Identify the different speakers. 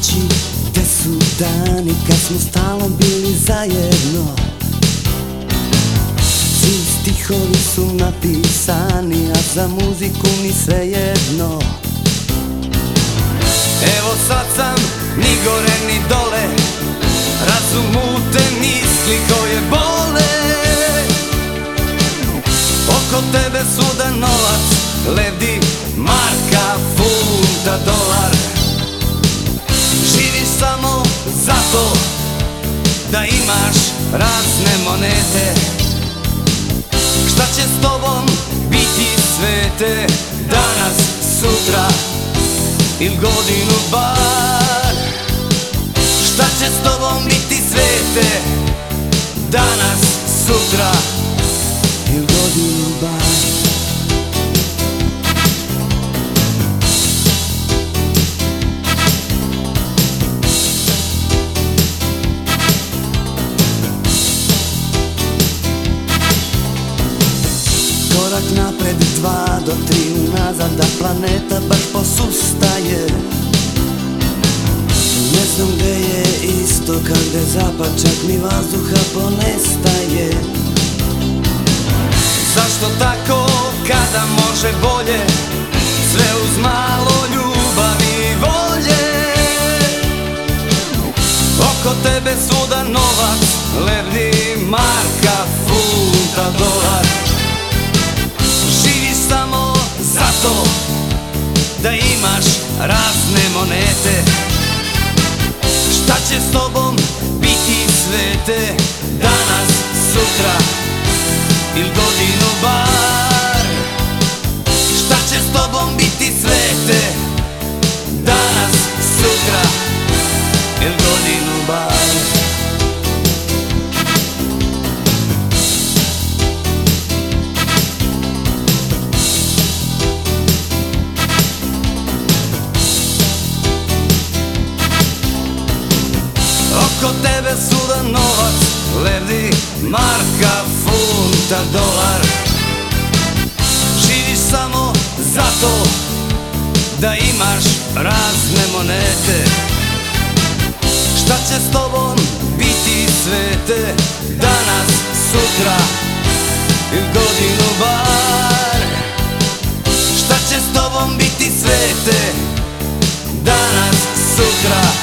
Speaker 1: noći, gde su dani kad smo stalno bili zajedno. Svi stihovi su napisani, a za muziku mi sve jedno Evo sad sam ni gore ni dole Razumute misli koje bole. Oko tebe suda novac Ledi marka, funta, dolar zato Da imaš razne monete. Šta će s tobom biti svete Danas, sutra il godinu bar? Šta će s tobom biti svete Danas, sutra il godinu bar Korak napred, dva do tri unazad Da planeta baš posustaje. Ne znam gde je istok, a gde zapad Čak mi vazduha ponestaje. Zašto tako kada može bolje zato Da imaš razne monete. Šta će s tobom biti svete Danas, sutra il godinu bar Kod tebe suda novac, levdi, marka, funta, dolar. Živiš samo zato da imaš razne monete. Šta će s tobom biti svete danas, sutra ili godinu bar? Šta će s tobom biti svete danas, sutra